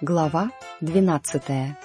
Глава двенадцатая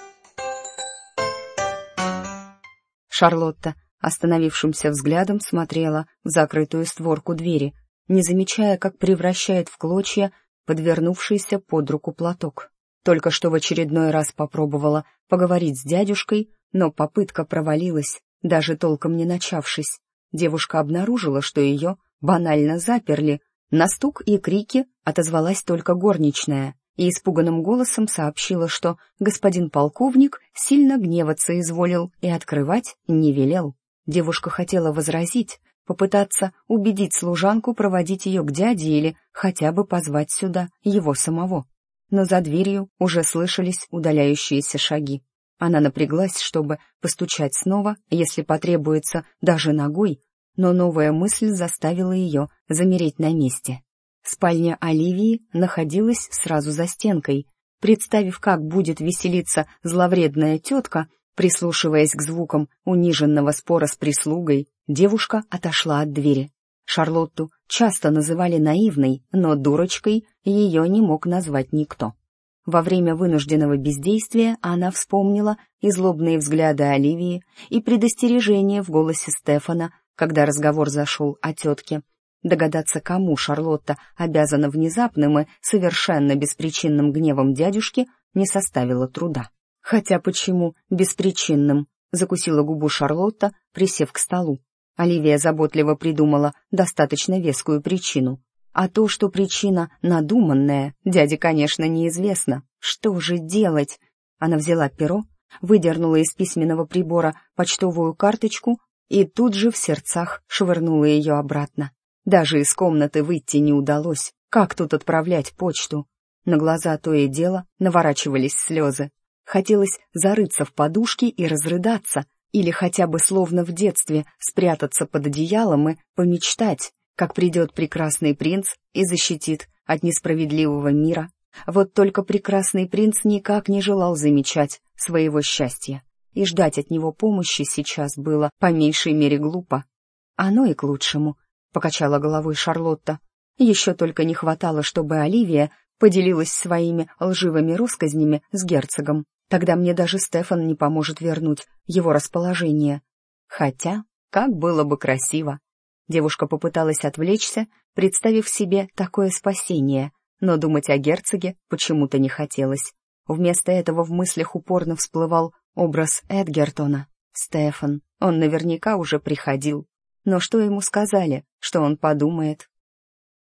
Шарлотта остановившимся взглядом смотрела в закрытую створку двери, не замечая, как превращает в клочья подвернувшийся под руку платок. Только что в очередной раз попробовала поговорить с дядюшкой, но попытка провалилась, даже толком не начавшись. Девушка обнаружила, что ее банально заперли. На стук и крики отозвалась только горничная и испуганным голосом сообщила, что господин полковник сильно гневаться изволил и открывать не велел. Девушка хотела возразить, попытаться убедить служанку проводить ее к дяде или хотя бы позвать сюда его самого. Но за дверью уже слышались удаляющиеся шаги. Она напряглась, чтобы постучать снова, если потребуется, даже ногой, но новая мысль заставила ее замереть на месте. Спальня Оливии находилась сразу за стенкой. Представив, как будет веселиться зловредная тетка, прислушиваясь к звукам униженного спора с прислугой, девушка отошла от двери. Шарлотту часто называли наивной, но дурочкой ее не мог назвать никто. Во время вынужденного бездействия она вспомнила и злобные взгляды Оливии, и предостережение в голосе Стефана, когда разговор зашел о тетке. Догадаться, кому Шарлотта обязана внезапным и совершенно беспричинным гневом дядюшки, не составило труда. Хотя почему беспричинным? Закусила губу Шарлотта, присев к столу. Оливия заботливо придумала достаточно вескую причину. А то, что причина надуманная, дяде, конечно, неизвестно. Что же делать? Она взяла перо, выдернула из письменного прибора почтовую карточку и тут же в сердцах швырнула ее обратно. Даже из комнаты выйти не удалось. Как тут отправлять почту? На глаза то и дело наворачивались слезы. Хотелось зарыться в подушки и разрыдаться, или хотя бы словно в детстве спрятаться под одеялом и помечтать, как придет прекрасный принц и защитит от несправедливого мира. Вот только прекрасный принц никак не желал замечать своего счастья, и ждать от него помощи сейчас было по меньшей мере глупо. Оно и к лучшему, покачала головой Шарлотта. Еще только не хватало, чтобы Оливия поделилась своими лживыми россказнями с герцогом. Тогда мне даже Стефан не поможет вернуть его расположение. Хотя, как было бы красиво. Девушка попыталась отвлечься, представив себе такое спасение, но думать о герцоге почему-то не хотелось. Вместо этого в мыслях упорно всплывал образ Эдгертона. Стефан, он наверняка уже приходил. Но что ему сказали, что он подумает?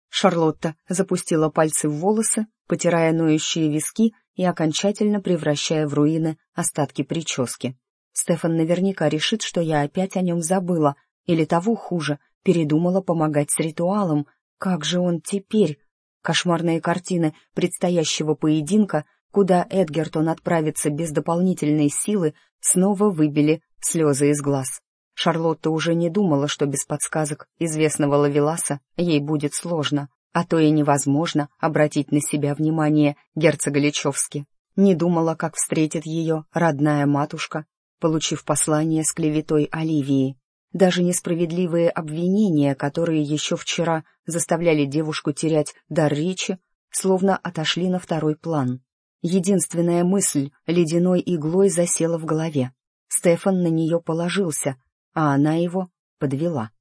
Шарлотта запустила пальцы в волосы, потирая ноющие виски и окончательно превращая в руины остатки прически. Стефан наверняка решит, что я опять о нем забыла, или того хуже, передумала помогать с ритуалом. Как же он теперь? Кошмарные картины предстоящего поединка, куда Эдгертон отправится без дополнительной силы, снова выбили слезы из глаз. Шарлотта уже не думала, что без подсказок известного Лавеласа ей будет сложно, а то и невозможно обратить на себя внимание герцога Личевски. Не думала, как встретит ее родная матушка, получив послание с клеветой Оливии. Даже несправедливые обвинения, которые еще вчера заставляли девушку терять дар речи, словно отошли на второй план. Единственная мысль ледяной иглой засела в голове. Стефан на нее положился, а она его подвела.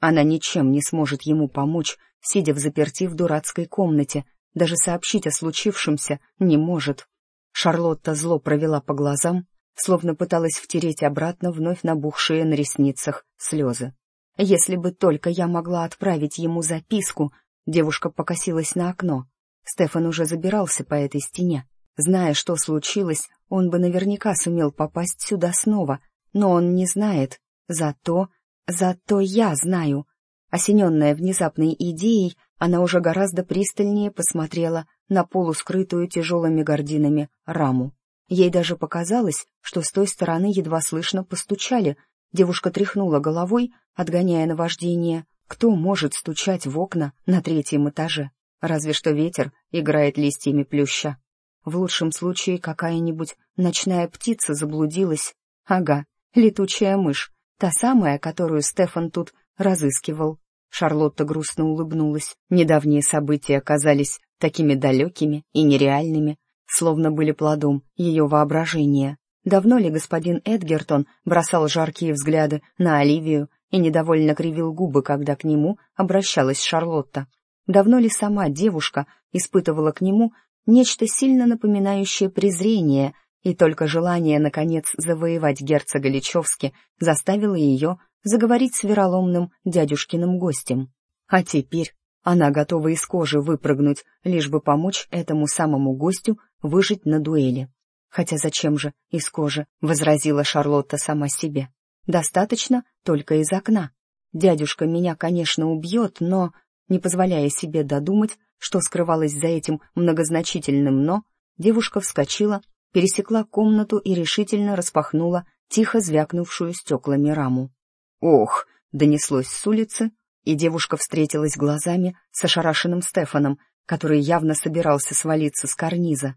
Она ничем не сможет ему помочь, сидя в заперти в дурацкой комнате, даже сообщить о случившемся не может. Шарлотта зло провела по глазам, словно пыталась втереть обратно вновь набухшие на ресницах слезы. Если бы только я могла отправить ему записку, девушка покосилась на окно. Стефан уже забирался по этой стене. Зная, что случилось, он бы наверняка сумел попасть сюда снова, но он не знает, Зато, зато я знаю. Осененная внезапной идеей, она уже гораздо пристальнее посмотрела на полускрытую тяжелыми гординами раму. Ей даже показалось, что с той стороны едва слышно постучали. Девушка тряхнула головой, отгоняя наваждение. Кто может стучать в окна на третьем этаже? Разве что ветер играет листьями плюща. В лучшем случае какая-нибудь ночная птица заблудилась. Ага, летучая мышь, Та самая, которую Стефан тут разыскивал. Шарлотта грустно улыбнулась. Недавние события оказались такими далекими и нереальными. словно были плодом ее воображения. Давно ли господин Эдгертон бросал жаркие взгляды на Оливию и недовольно кривил губы, когда к нему обращалась Шарлотта? Давно ли сама девушка испытывала к нему нечто сильно напоминающее презрение, и только желание, наконец, завоевать герцога Личевски заставило ее заговорить с вероломным дядюшкиным гостем? А теперь она готова из кожи выпрыгнуть, лишь бы помочь этому самому гостю выжить на дуэли. Хотя зачем же из кожи, возразила Шарлотта сама себе. Достаточно только из окна. Дядюшка меня, конечно, убьет, но, не позволяя себе додумать, что скрывалось за этим многозначительным «но», девушка вскочила, пересекла комнату и решительно распахнула тихо звякнувшую стеклами раму. «Ох!» — донеслось с улицы, и девушка встретилась глазами с ошарашенным Стефаном, который явно собирался свалиться с карниза.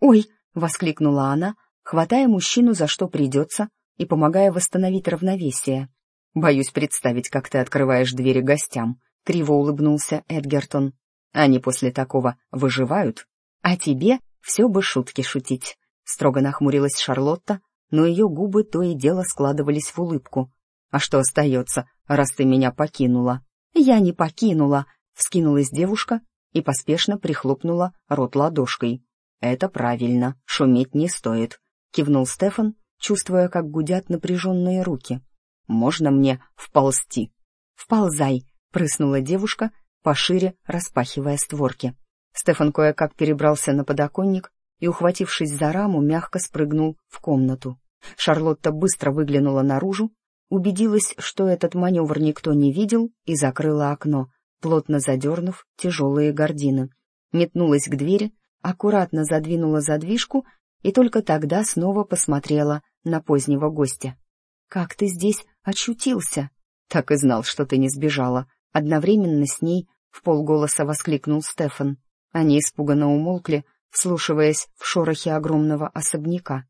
«Ой!» — воскликнула она, хватая мужчину за что придется и помогая восстановить равновесие. «Боюсь представить, как ты открываешь двери гостям», — криво улыбнулся Эдгертон. «Они после такого выживают? А тебе все бы шутки шутить», — строго нахмурилась Шарлотта, но ее губы то и дело складывались в улыбку. «А что остается, раз ты меня покинула?» «Я не покинула», — вскинулась девушка и поспешно прихлопнула рот ладошкой. «Это правильно, шуметь не стоит», — кивнул Стефан, чувствуя, как гудят напряженные руки. «Можно мне вползти?» «Вползай», — прыснула девушка, пошире распахивая створки. Стефан кое-как перебрался на подоконник и, ухватившись за раму, мягко спрыгнул в комнату. Шарлотта быстро выглянула наружу, убедилась, что этот маневр никто не видел, и закрыла окно, плотно задернув тяжелые гардины. Метнулась к двери, аккуратно задвинула задвижку и только тогда снова посмотрела на позднего гостя. «Как ты здесь очутился?» «Так и знал, что ты не сбежала». Одновременно с ней в полголоса воскликнул Стефан. Они испуганно умолкли, вслушиваясь в шорохи огромного особняка.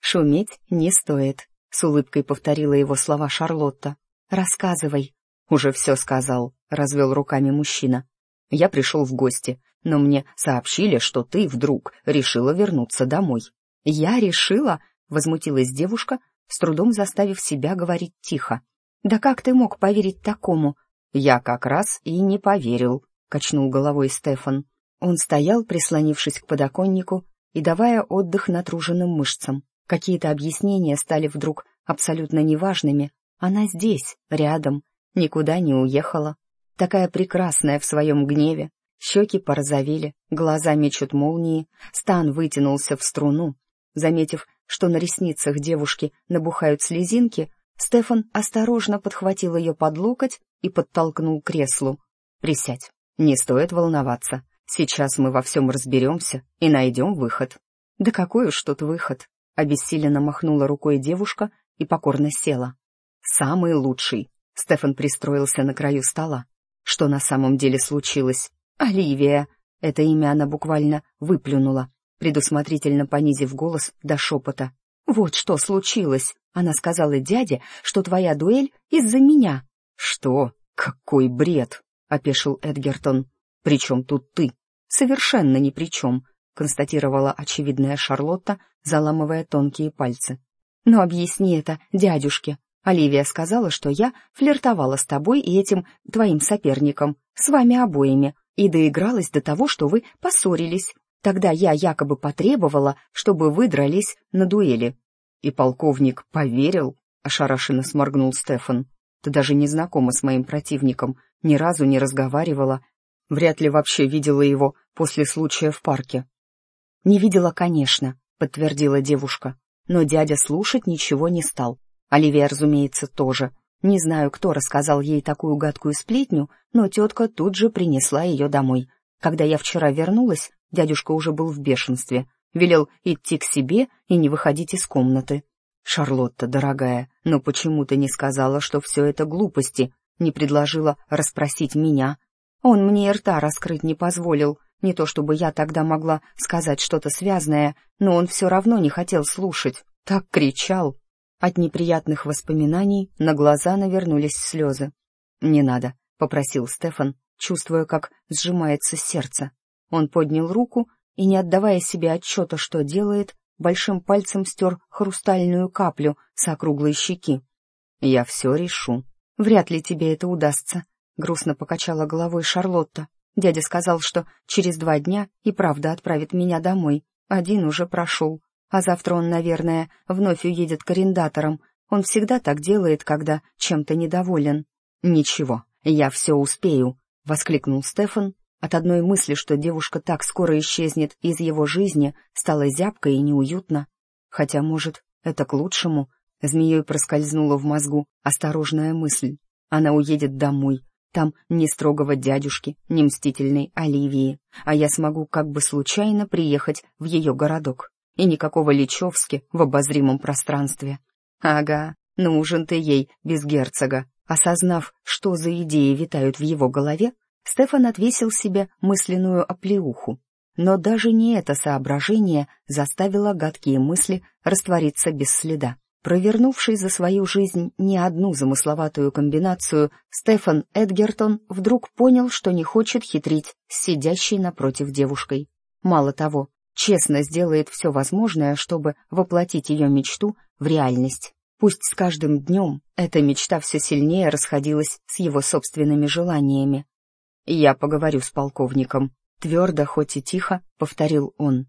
«Шуметь не стоит», — с улыбкой повторила его слова Шарлотта. «Рассказывай». «Уже все сказал», — развел руками мужчина. «Я пришел в гости, но мне сообщили, что ты вдруг решила вернуться домой». «Я решила?» — возмутилась девушка, с трудом заставив себя говорить тихо. «Да как ты мог поверить такому?» «Я как раз и не поверил», — качнул головой Стефан. Он стоял, прислонившись к подоконнику и давая отдых натруженным мышцам. Какие-то объяснения стали вдруг абсолютно неважными. Она здесь, рядом, никуда не уехала. Такая прекрасная в своем гневе, Щеки порозовели, глаза мечут молнии, стан вытянулся в струну. Заметив, что на ресницах девушки набухают слезинки, Стефан осторожно подхватил ее под локоть и подтолкнул к креслу. «Присядь, не стоит волноваться. Сейчас мы во всем разберемся и найдем выход». «Да какой уж тут выход?» — обессиленно махнула рукой девушка и покорно села. «Самый лучший». Стефан пристроился на краю стола. Что на самом деле случилось? «Оливия!» Это имя она буквально выплюнула, предусмотрительно понизив голос до шепота. «Вот что случилось!» Она сказала дяде, что твоя дуэль из-за меня. «Что? Какой бред!» — опешил Эдгертон. «При чем тут ты?» «Совершенно ни при чем», — констатировала очевидная Шарлотта, заламывая тонкие пальцы. «Но объясни это дядюшке. Оливия сказала, что я флиртовала с тобой и этим твоим соперником, с вами обоими, и доигралась до того, что вы поссорились. Тогда я якобы потребовала, чтобы вы дрались на дуэли. И полковник поверил, ошарашенно сморгнул Стефан. Ты даже не знакома с моим противником, ни разу не разговаривала. Вряд ли вообще видела его после случая в парке. Не видела, конечно, подтвердила девушка. Но дядя слушать ничего не стал. Оливия, разумеется, тоже. Не знаю, кто рассказал ей такую гадкую сплетню, но тетка тут же принесла ее домой. Когда я вчера вернулась, дядюшка уже был в бешенстве. Велел идти к себе и не выходить из комнаты. «Шарлотта, дорогая, но почему ты не сказала, что все это глупости? Не предложила расспросить меня? Он мне и рта раскрыть не позволил. Не то чтобы я тогда могла сказать что-то связанное, но он все равно не хотел слушать. Так кричал. От неприятных воспоминаний на глаза навернулись слезы. «Не надо», — попросил Стефан, чувствуя, как сжимается сердце. Он поднял руку и, не отдавая себе отчета, что делает, большим пальцем стер хрустальную каплю с округлой щеки. «Я все решу. Вряд ли тебе это удастся», — грустно покачала головой Шарлотта. Дядя сказал, что через два дня и правда отправит меня домой. Один уже прошел, а завтра он, наверное, вновь уедет к арендаторам. Он всегда так делает, когда чем-то недоволен. «Ничего, я все успею», — воскликнул Стефан. От одной мысли, что девушка так скоро исчезнет из его жизни, стало зябко и неуютно. Хотя, может, это к лучшему. Змеей проскользнула в мозгу осторожная мысль. Она уедет домой, там ни строгого дядюшки, ни мстительной Оливии, а я смогу как бы случайно приехать в ее городок. И никакого Личевски в обозримом пространстве. Ага, нужен ты ей без герцога. Осознав, что за идеи витают в его голове, Стефан отвесил себе мысленную оплеуху. Но даже не это соображение заставило гадкие мысли раствориться без следа. Провернувший за свою жизнь не одну замысловатую комбинацию, Стефан Эдгертон вдруг понял, что не хочет хитрить с сидящей напротив девушкой. Мало того, честно сделает все возможное, чтобы воплотить ее мечту в реальность. Пусть с каждым днем эта мечта все сильнее расходилась с его собственными желаниями. «Я поговорю с полковником», — твердо, хоть и тихо, повторил он.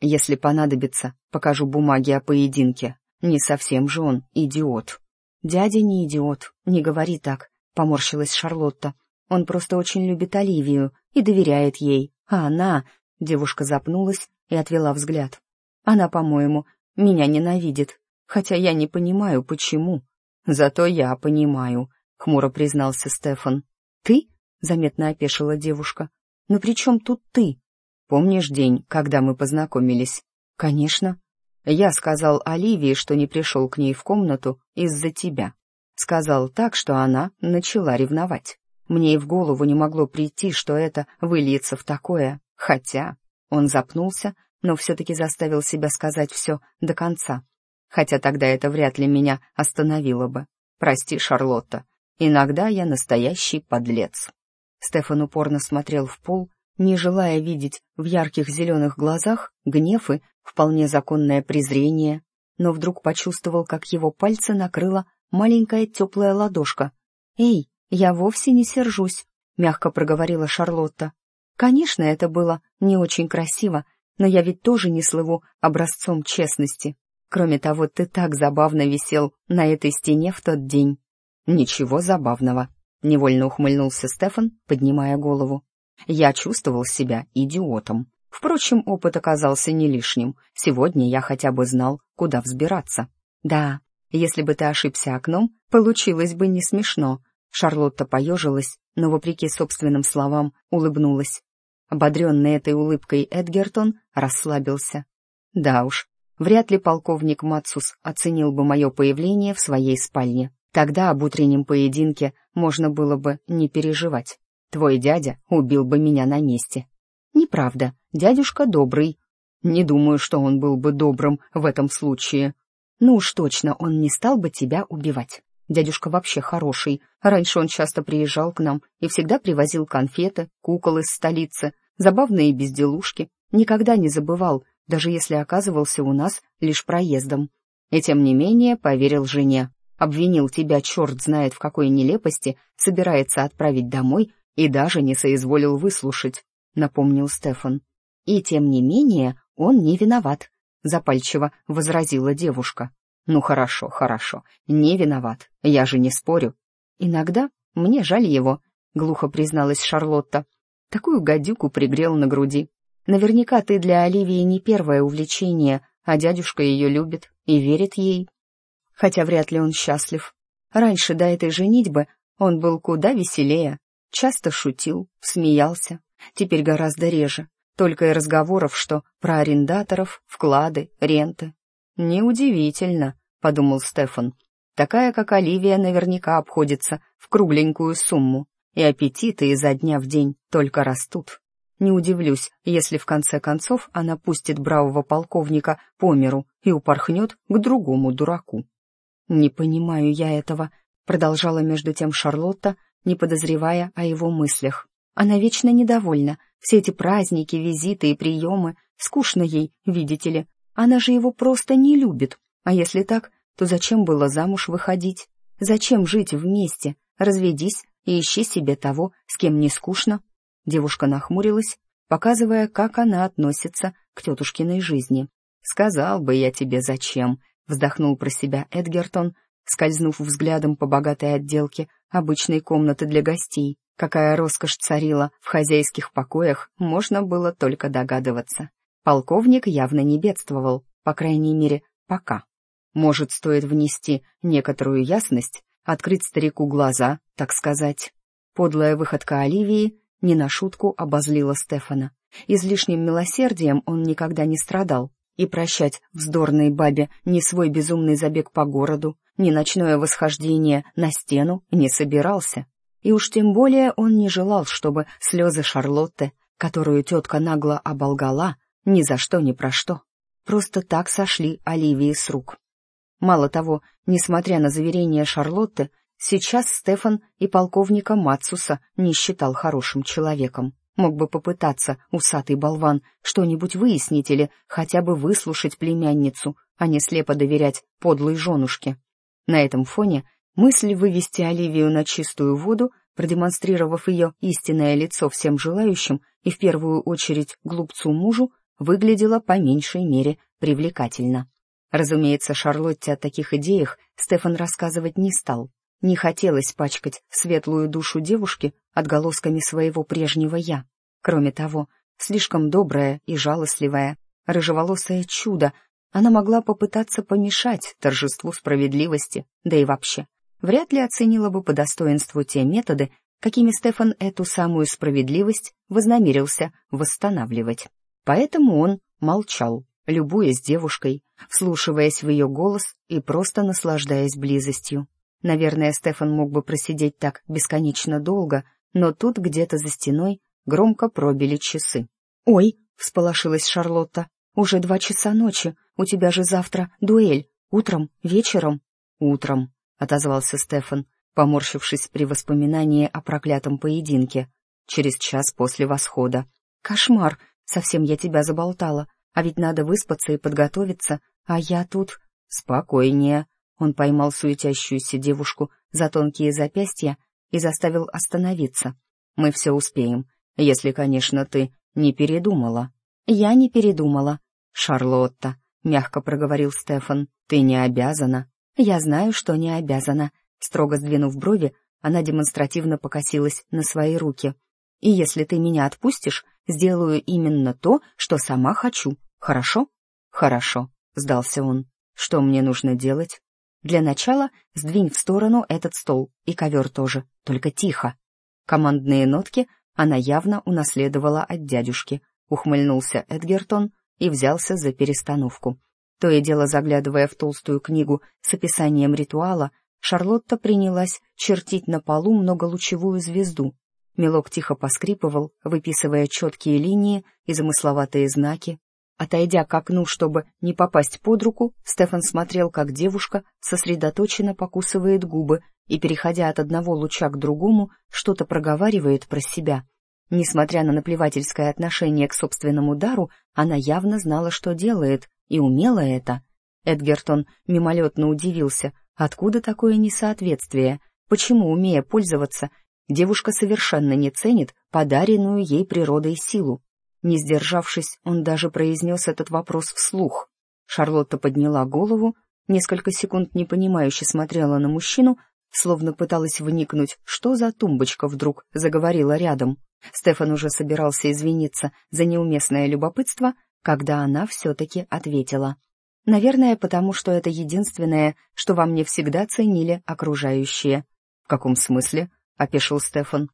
«Если понадобится, покажу бумаги о поединке». Не совсем же он идиот. Дядя не идиот, не говори так, поморщилась Шарлотта. Он просто очень любит Оливию и доверяет ей. А она... Девушка запнулась и отвела взгляд. Она, по-моему, меня ненавидит, хотя я не понимаю, почему. Зато я понимаю, хмуро признался Стефан. Ты? Заметно опешила девушка. Но при чем тут ты? Помнишь день, когда мы познакомились? Конечно. Я сказал Оливии, что не пришел к ней в комнату из-за тебя. Сказал так, что она начала ревновать. Мне и в голову не могло прийти, что это выльется в такое, хотя... Он запнулся, но все-таки заставил себя сказать все до конца. Хотя тогда это вряд ли меня остановило бы. Прости, Шарлотта, иногда я настоящий подлец. Стефан упорно смотрел в пол, не желая видеть в ярких зеленых глазах гнев и вполне законное презрение, но вдруг почувствовал, как его пальцы накрыла маленькая теплая ладошка. «Эй, я вовсе не сержусь», — мягко проговорила Шарлотта. «Конечно, это было не очень красиво, но я ведь тоже не слыву образцом честности. Кроме того, ты так забавно висел на этой стене в тот день». «Ничего забавного», — невольно ухмыльнулся Стефан, поднимая голову. «Я чувствовал себя идиотом. Впрочем, опыт оказался не лишним. Сегодня я хотя бы знал, куда взбираться. Да, если бы ты ошибся окном, получилось бы не смешно. Шарлотта поежилась, но, вопреки собственным словам, улыбнулась. Ободренный этой улыбкой Эдгертон расслабился. Да уж, вряд ли полковник Мацус оценил бы мое появление в своей спальне. Тогда об утреннем поединке можно было бы не переживать. Твой дядя убил бы меня на месте. Неправда, дядюшка добрый. Не думаю, что он был бы добрым в этом случае. Ну уж точно, он не стал бы тебя убивать. Дядюшка вообще хороший. Раньше он часто приезжал к нам и всегда привозил конфеты, кукол из столицы, забавные безделушки. Никогда не забывал, даже если оказывался у нас лишь проездом. И тем не менее поверил жене. Обвинил тебя черт знает в какой нелепости, собирается отправить домой и даже не соизволил выслушать. — напомнил Стефан. «И тем не менее он не виноват», — запальчиво возразила девушка. «Ну хорошо, хорошо, не виноват, я же не спорю. Иногда мне жаль его», — глухо призналась Шарлотта. «Такую гадюку пригрел на груди. Наверняка ты для Оливии не первое увлечение, а дядюшка ее любит и верит ей. Хотя вряд ли он счастлив. Раньше до этой женитьбы он был куда веселее, часто шутил, смеялся, Теперь гораздо реже. Только и разговоров, что про арендаторов, вклады, ренты. «Неудивительно», — подумал Стефан. «Такая, как Оливия, наверняка обходится в кругленькую сумму, и аппетиты изо дня в день только растут. Не удивлюсь, если в конце концов она пустит бравого полковника по миру и упорхнет к другому дураку». «Не понимаю я этого», — продолжала между тем Шарлотта, не подозревая о его мыслях. Она вечно недовольна. Все эти праздники, визиты и приемы. Скучно ей, видите ли. Она же его просто не любит. А если так, то зачем было замуж выходить? Зачем жить вместе? Разведись и ищи себе того, с кем не скучно. Девушка нахмурилась, показывая, как она относится к тетушкиной жизни. «Сказал бы я тебе, зачем», — вздохнул про себя Эдгертон, скользнув взглядом по богатой отделке обычной комнаты для гостей. Какая роскошь царила в хозяйских покоях, можно было только догадываться. Полковник явно не бедствовал, по крайней мере, пока. Может, стоит внести некоторую ясность, открыть старику глаза, так сказать. Подлая выходка Оливии не на шутку обозлила Стефана. Излишним милосердием он никогда не страдал, и прощать вздорной бабе ни свой безумный забег по городу, ни ночное восхождение на стену не собирался. И уж тем более он не желал, чтобы слезы Шарлотты, которую тетка нагло оболгала, ни за что ни про что, просто так сошли Оливии с рук. Мало того, несмотря на заверения Шарлотты, сейчас Стефан и полковника Мацуса не считал хорошим человеком. Мог бы попытаться, усатый болван, что-нибудь выяснить или хотя бы выслушать племянницу, а не слепо доверять подлой женушке. На этом фоне мысль вывести Оливию на чистую воду, продемонстрировав ее истинное лицо всем желающим и в первую очередь глупцу-мужу, выглядела по меньшей мере привлекательно. Разумеется, Шарлотте о таких идеях Стефан рассказывать не стал. Не хотелось пачкать светлую душу девушки отголосками своего прежнего «я». Кроме того, слишком добрая и жалостливая, рыжеволосое чудо, она могла попытаться помешать торжеству справедливости, да и вообще, вряд ли оценила бы по достоинству те методы, какими Стефан эту самую справедливость вознамерился восстанавливать. Поэтому он молчал, любуясь девушкой, вслушиваясь в ее голос и просто наслаждаясь близостью. Наверное, Стефан мог бы просидеть так бесконечно долго, но тут где-то за стеной громко пробили часы. «Ой!» — всполошилась Шарлотта. «Уже два часа ночи. У тебя же завтра дуэль. Утром? Вечером?» «Утром», — отозвался Стефан, поморщившись при воспоминании о проклятом поединке. «Через час после восхода». «Кошмар! Совсем я тебя заболтала. А ведь надо выспаться и подготовиться, а я тут... Спокойнее. Он поймал суетящуюся девушку за тонкие запястья и заставил остановиться. Мы все успеем, если, конечно, ты не передумала. Я не передумала. Шарлотта, мягко проговорил Стефан, ты не обязана. Я знаю, что не обязана. Строго сдвинув брови, она демонстративно покосилась на свои руки. И если ты меня отпустишь, сделаю именно то, что сама хочу. Хорошо? Хорошо, сдался он. Что мне нужно делать? Для начала сдвинь в сторону этот стол и ковер тоже, только тихо. Командные нотки она явно унаследовала от дядюшки. Ухмыльнулся Эдгертон и взялся за перестановку. То и дело заглядывая в толстую книгу с описанием ритуала, Шарлотта принялась чертить на полу многолучевую звезду. Мелок тихо поскрипывал, выписывая четкие линии и замысловатые знаки, Отойдя к окну, чтобы не попасть под руку, Стефан смотрел, как девушка сосредоточенно покусывает губы и, переходя от одного луча к другому, что-то проговаривает про себя. Несмотря на наплевательское отношение к собственному дару, она явно знала, что делает, и умела это. Эдгертон мимолетно удивился, откуда такое несоответствие, почему, умея пользоваться, девушка совершенно не ценит подаренную ей природой силу. Не сдержавшись, он даже произнес этот вопрос вслух. Шарлотта подняла голову, несколько секунд непонимающе смотрела на мужчину, словно пыталась вникнуть, что за тумбочка вдруг заговорила рядом. Стефан уже собирался извиниться за неуместное любопытство, когда она все-таки ответила. «Наверное, потому что это единственное, что во мне всегда ценили окружающие». «В каком смысле?» — опешил Стефан.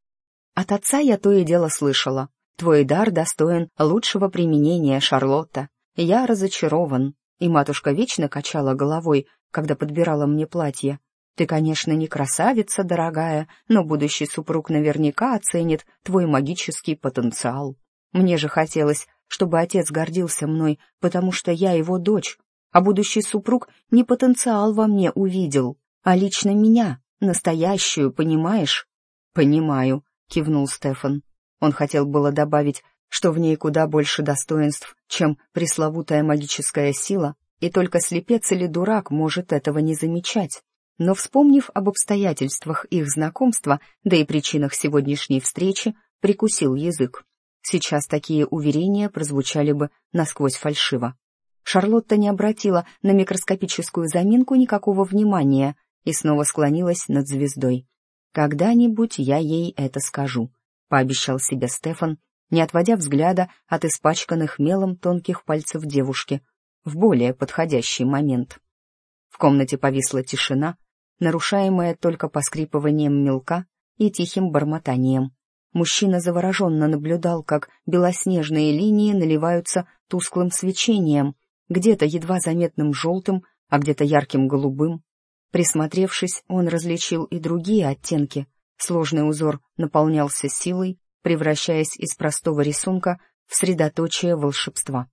«От отца я то и дело слышала. Твой дар достоин лучшего применения, Шарлотта. Я разочарован. И матушка вечно качала головой, когда подбирала мне платье. Ты, конечно, не красавица, дорогая, но будущий супруг наверняка оценит твой магический потенциал. Мне же хотелось, чтобы отец гордился мной, потому что я его дочь, а будущий супруг не потенциал во мне увидел, а лично меня, настоящую, понимаешь? Понимаю, кивнул Стефан. Он хотел было добавить, что в ней куда больше достоинств, чем пресловутая магическая сила, и только слепец или дурак может этого не замечать. Но, вспомнив об обстоятельствах их знакомства, да и причинах сегодняшней встречи, прикусил язык. Сейчас такие уверения прозвучали бы насквозь фальшиво. Шарлотта не обратила на микроскопическую заминку никакого внимания и снова склонилась над звездой. «Когда-нибудь я ей это скажу», — пообещал себе Стефан, не отводя взгляда от испачканных мелом тонких пальцев девушки, в более подходящий момент. В комнате повисла тишина, нарушаемая только поскрипыванием мелка и тихим бормотанием. Мужчина завороженно наблюдал, как белоснежные линии наливаются тусклым свечением, где-то едва заметным желтым, а где-то ярким голубым. Присмотревшись, он различил и другие оттенки. Сложный узор наполнялся силой, превращаясь из простого рисунка в средоточие волшебства.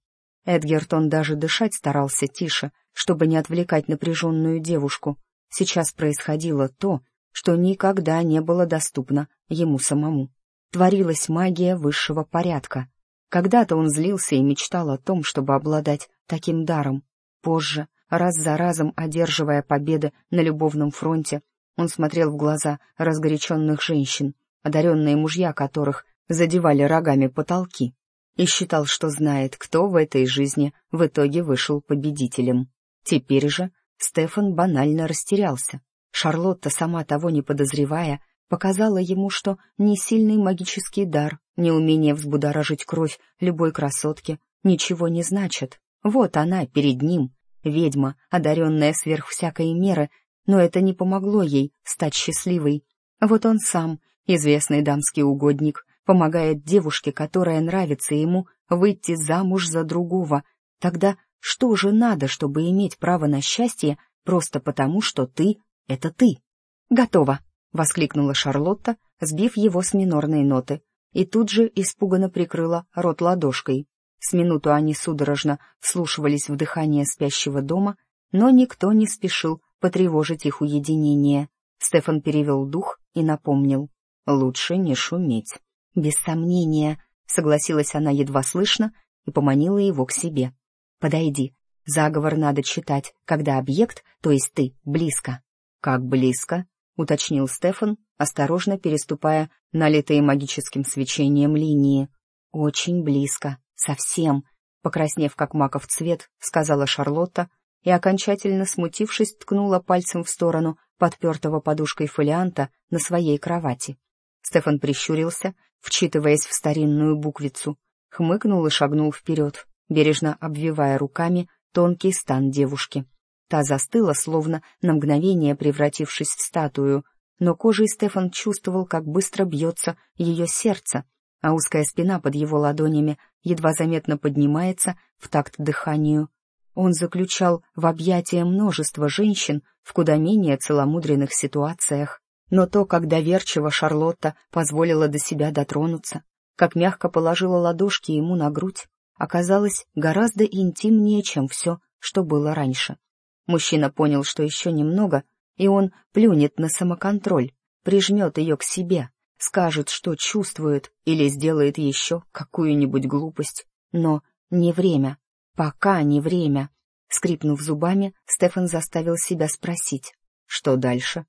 Эдгертон даже дышать старался тише, чтобы не отвлекать напряженную девушку. Сейчас происходило то, что никогда не было доступно ему самому. Творилась магия высшего порядка. Когда-то он злился и мечтал о том, чтобы обладать таким даром. Позже, раз за разом одерживая победы на любовном фронте, он смотрел в глаза разгоряченных женщин, одаренные мужья которых задевали рогами потолки, и считал, что знает, кто в этой жизни в итоге вышел победителем. Теперь же Стефан банально растерялся. Шарлотта, сама того не подозревая, показала ему, что ни сильный магический дар, ни умение взбудоражить кровь любой красотки ничего не значат. Вот она перед ним, ведьма, одаренная сверх всякой меры, но это не помогло ей стать счастливой. Вот он сам, известный дамский угодник, помогает девушке, которая нравится ему, выйти замуж за другого. Тогда что же надо, чтобы иметь право на счастье просто потому, что ты — это ты? «Готово!» — воскликнула Шарлотта, сбив его с минорной ноты, и тут же испуганно прикрыла рот ладошкой. С минуту они судорожно вслушивались в дыхание спящего дома, но никто не спешил потревожить их уединение. Стефан перевел дух и напомнил. «Лучше не шуметь». «Без сомнения», — согласилась она едва слышно и поманила его к себе. «Подойди. Заговор надо читать, когда объект, то есть ты, близко». «Как близко?» — уточнил Стефан, осторожно переступая налитые магическим свечением линии. «Очень близко», «Совсем», — покраснев как маков цвет, сказала Шарлотта и, окончательно смутившись, ткнула пальцем в сторону подпертого подушкой фолианта на своей кровати. Стефан прищурился, вчитываясь в старинную буквицу, хмыкнул и шагнул вперед, бережно обвивая руками тонкий стан девушки. Та застыла, словно на мгновение превратившись в статую, но кожей Стефан чувствовал, как быстро бьется ее сердце — а узкая спина под его ладонями едва заметно поднимается в такт дыханию. Он заключал в объятия множество женщин в куда менее целомудренных ситуациях, но то, как доверчиво Шарлотта позволила до себя дотронуться, как мягко положила ладошки ему на грудь, оказалось гораздо интимнее, чем все, что было раньше. Мужчина понял, что еще немного, и он плюнет на самоконтроль, прижмет ее к себе, скажет, что чувствует, или сделает еще какую-нибудь глупость. Но не время. Пока не время. Скрипнув зубами, Стефан заставил себя спросить. Что дальше?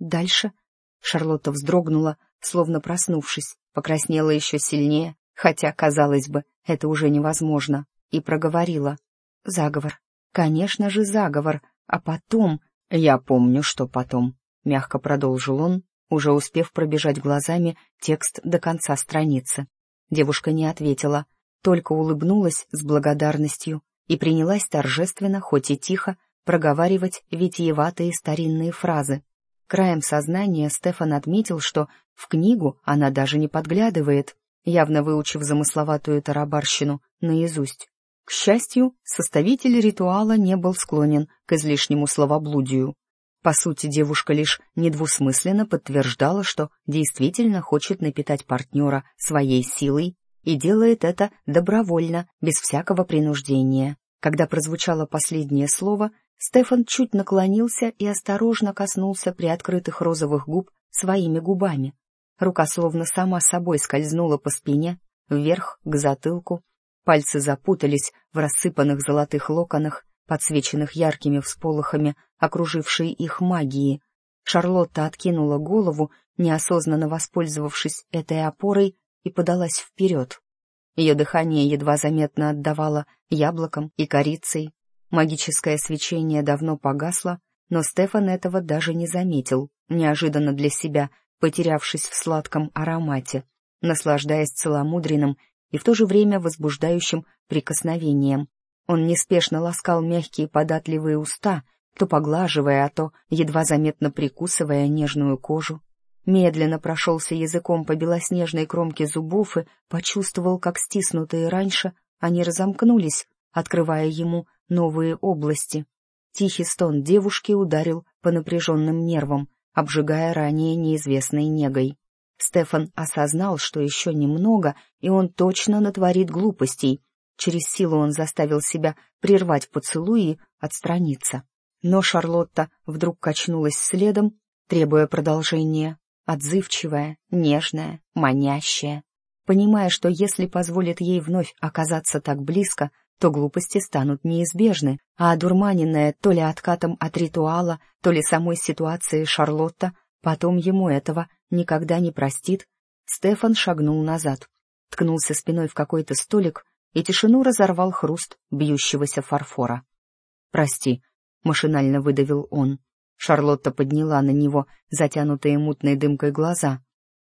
Дальше? Шарлотта вздрогнула, словно проснувшись, покраснела еще сильнее, хотя, казалось бы, это уже невозможно, и проговорила. Заговор. Конечно же, заговор. А потом... Я помню, что потом. Мягко продолжил он, уже успев пробежать глазами текст до конца страницы. Девушка не ответила, только улыбнулась с благодарностью и принялась торжественно, хоть и тихо, проговаривать витиеватые старинные фразы. Краем сознания Стефан отметил, что в книгу она даже не подглядывает, явно выучив замысловатую тарабарщину наизусть. К счастью, составитель ритуала не был склонен к излишнему словоблудию. По сути, девушка лишь недвусмысленно подтверждала, что действительно хочет напитать партнера своей силой и делает это добровольно, без всякого принуждения. Когда прозвучало последнее слово, Стефан чуть наклонился и осторожно коснулся приоткрытых розовых губ своими губами. Рука словно сама собой скользнула по спине, вверх, к затылку. Пальцы запутались в рассыпанных золотых локонах, подсвеченных яркими всполохами, окружившей их магии. Шарлотта откинула голову, неосознанно воспользовавшись этой опорой, и подалась вперед. Ее дыхание едва заметно отдавало яблоком и корицей. Магическое свечение давно погасло, но Стефан этого даже не заметил, неожиданно для себя, потерявшись в сладком аромате, наслаждаясь целомудренным и в то же время возбуждающим прикосновением. Он неспешно ласкал мягкие податливые уста, то поглаживая, а то едва заметно прикусывая нежную кожу. Медленно прошелся языком по белоснежной кромке зубов и почувствовал, как стиснутые раньше, они разомкнулись, открывая ему новые области. Тихий стон девушки ударил по напряженным нервам, обжигая ранее неизвестной негой. Стефан осознал, что еще немного, и он точно натворит глупостей. Через силу он заставил себя прервать поцелуй и отстраниться. Но Шарлотта вдруг качнулась следом, требуя продолжения, отзывчивая, нежная, манящая. Понимая, что если позволит ей вновь оказаться так близко, то глупости станут неизбежны, а одурманенная то ли откатом от ритуала, то ли самой ситуации Шарлотта потом ему этого никогда не простит, Стефан шагнул назад, ткнулся спиной в какой-то столик и тишину разорвал хруст бьющегося фарфора. «Прости», — машинально выдавил он. Шарлотта подняла на него затянутые мутной дымкой глаза.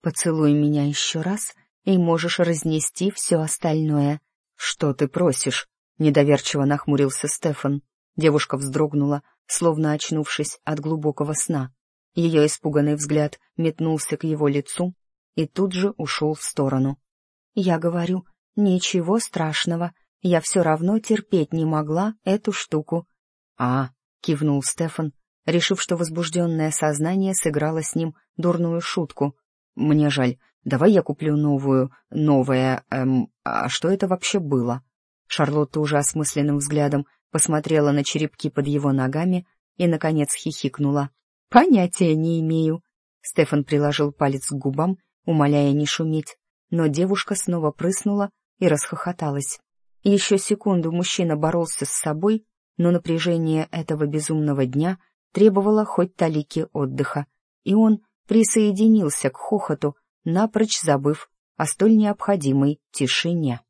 «Поцелуй меня еще раз, и можешь разнести все остальное». «Что ты просишь?» Недоверчиво нахмурился Стефан. Девушка вздрогнула, словно очнувшись от глубокого сна. Ее испуганный взгляд метнулся к его лицу и тут же ушел в сторону. «Я говорю, ничего страшного, я все равно терпеть не могла эту штуку». «А», — кивнул Стефан, решив, что возбужденное сознание сыграло с ним дурную шутку. «Мне жаль, давай я куплю новую, новое, эм, а что это вообще было?» Шарлотта уже осмысленным взглядом посмотрела на черепки под его ногами и, наконец, хихикнула. «Понятия не имею». Стефан приложил палец к губам, умоляя не шуметь, но девушка снова прыснула и расхохоталась. Еще секунду мужчина боролся с собой, но напряжение этого безумного дня требовало хоть талики отдыха, и он присоединился к хохоту, напрочь забыв о столь необходимой тишине.